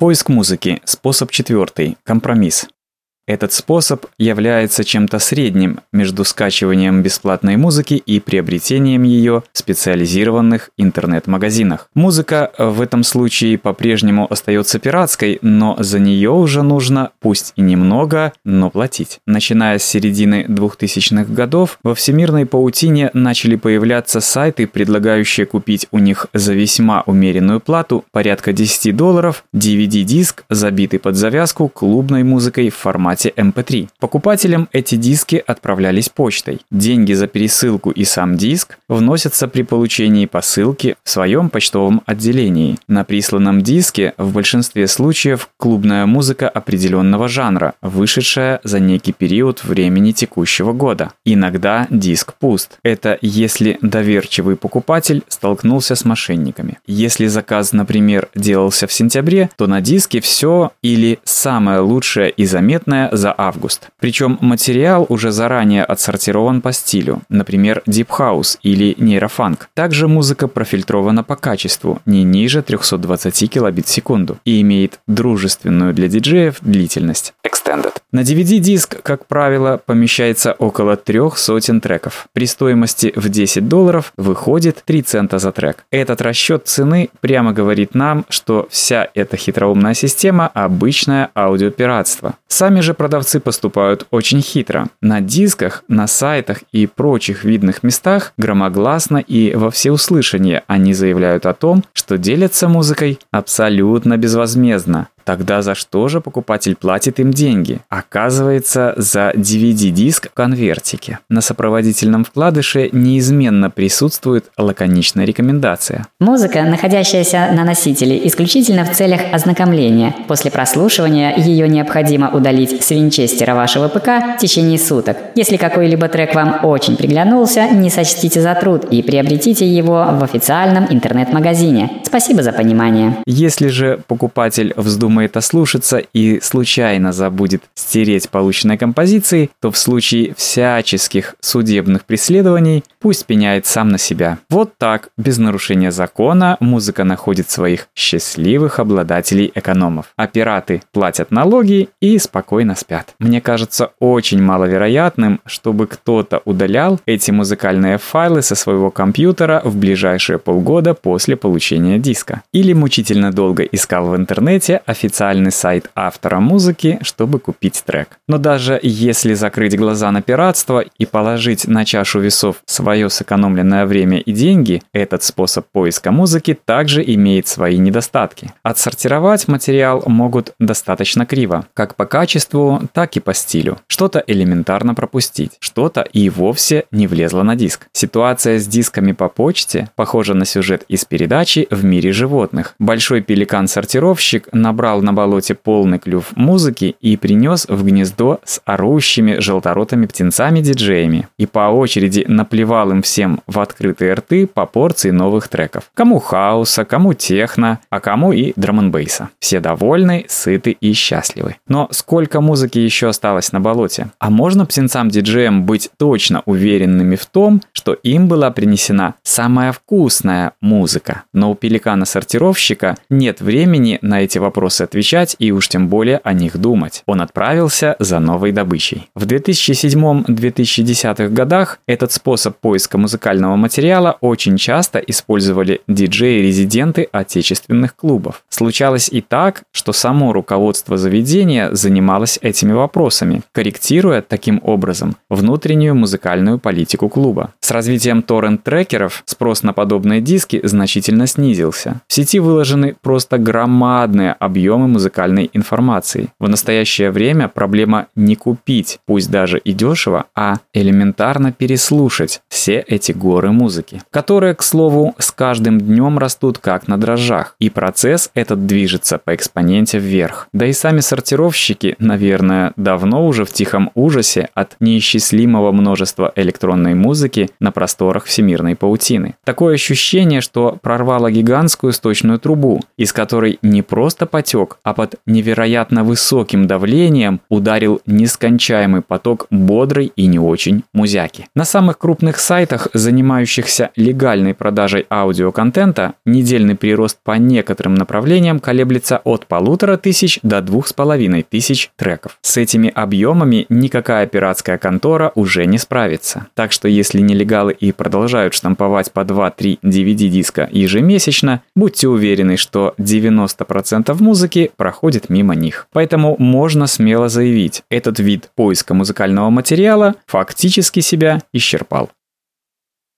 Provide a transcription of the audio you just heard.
Поиск музыки. Способ четвертый. Компромисс. Этот способ является чем-то средним между скачиванием бесплатной музыки и приобретением ее в специализированных интернет-магазинах. Музыка в этом случае по-прежнему остается пиратской, но за нее уже нужно, пусть и немного, но платить. Начиная с середины 2000-х годов, во всемирной паутине начали появляться сайты, предлагающие купить у них за весьма умеренную плату порядка 10 долларов DVD-диск, забитый под завязку клубной музыкой в формате формате MP3. Покупателям эти диски отправлялись почтой. Деньги за пересылку и сам диск вносятся при получении посылки в своем почтовом отделении. На присланном диске в большинстве случаев клубная музыка определенного жанра, вышедшая за некий период времени текущего года. Иногда диск пуст. Это если доверчивый покупатель столкнулся с мошенниками. Если заказ, например, делался в сентябре, то на диске все или самое лучшее и заметное за август. Причем материал уже заранее отсортирован по стилю, например, Deep House или нейрофанк. Также музыка профильтрована по качеству, не ниже 320 килобит в секунду и имеет дружественную для диджеев длительность. Extended. На DVD-диск, как правило, помещается около трех сотен треков. При стоимости в 10 долларов выходит 3 цента за трек. Этот расчет цены прямо говорит нам, что вся эта хитроумная система – обычное аудиопиратство. Сами же продавцы поступают очень хитро. На дисках, на сайтах и прочих видных местах громогласно и во всеуслышание они заявляют о том, что делятся музыкой абсолютно безвозмездно. Тогда за что же покупатель платит им деньги? Оказывается, за DVD-диск в конвертике. На сопроводительном вкладыше неизменно присутствует лаконичная рекомендация. Музыка, находящаяся на носителе, исключительно в целях ознакомления. После прослушивания ее необходимо удалить с винчестера вашего ПК в течение суток. Если какой-либо трек вам очень приглянулся, не сочтите за труд и приобретите его в официальном интернет-магазине. Спасибо за понимание. Если же покупатель вздумает вздумает ослушаться и случайно забудет стереть полученные композиции, то в случае всяческих судебных преследований пусть пеняет сам на себя. Вот так, без нарушения закона, музыка находит своих счастливых обладателей-экономов. А пираты платят налоги и спокойно спят. Мне кажется очень маловероятным, чтобы кто-то удалял эти музыкальные файлы со своего компьютера в ближайшие полгода после получения диска. Или мучительно долго искал в интернете официальный сайт автора музыки, чтобы купить трек. Но даже если закрыть глаза на пиратство и положить на чашу весов свое сэкономленное время и деньги, этот способ поиска музыки также имеет свои недостатки. Отсортировать материал могут достаточно криво, как по качеству, так и по стилю. Что-то элементарно пропустить, что-то и вовсе не влезло на диск. Ситуация с дисками по почте похожа на сюжет из передачи «В мире животных». Большой пеликан-сортировщик набрал собрал на болоте полный клюв музыки и принес в гнездо с орущими желторотыми птенцами-диджеями. И по очереди наплевал им всем в открытые рты по порции новых треков. Кому хауса, кому техно, а кому и драмонбейса. Все довольны, сыты и счастливы. Но сколько музыки еще осталось на болоте? А можно птенцам-диджеям быть точно уверенными в том, что им была принесена самая вкусная музыка? Но у пеликана-сортировщика нет времени на эти вопросы собирался отвечать и уж тем более о них думать. Он отправился за новой добычей. В 2007-2010 годах этот способ поиска музыкального материала очень часто использовали диджеи-резиденты отечественных клубов. Случалось и так, что само руководство заведения занималось этими вопросами, корректируя таким образом внутреннюю музыкальную политику клуба. С развитием торрент-трекеров спрос на подобные диски значительно снизился. В сети выложены просто громадные объемы объемы музыкальной информации. В настоящее время проблема не купить, пусть даже и дешево, а элементарно переслушать все эти горы музыки, которые, к слову, с каждым днем растут как на дрожжах, и процесс этот движется по экспоненте вверх. Да и сами сортировщики, наверное, давно уже в тихом ужасе от неисчислимого множества электронной музыки на просторах всемирной паутины. Такое ощущение, что прорвало гигантскую сточную трубу, из которой не просто потек щелчок, а под невероятно высоким давлением ударил нескончаемый поток бодрой и не очень музяки. На самых крупных сайтах, занимающихся легальной продажей аудиоконтента, недельный прирост по некоторым направлениям колеблется от полутора тысяч до двух с половиной тысяч треков. С этими объемами никакая пиратская контора уже не справится. Так что если нелегалы и продолжают штамповать по 2-3 DVD-диска ежемесячно, будьте уверены, что 90% музыки проходит мимо них. Поэтому можно смело заявить, этот вид поиска музыкального материала фактически себя исчерпал.